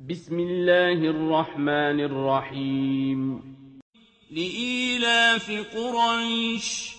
بسم الله الرحمن الرحيم. لإيلاف قريش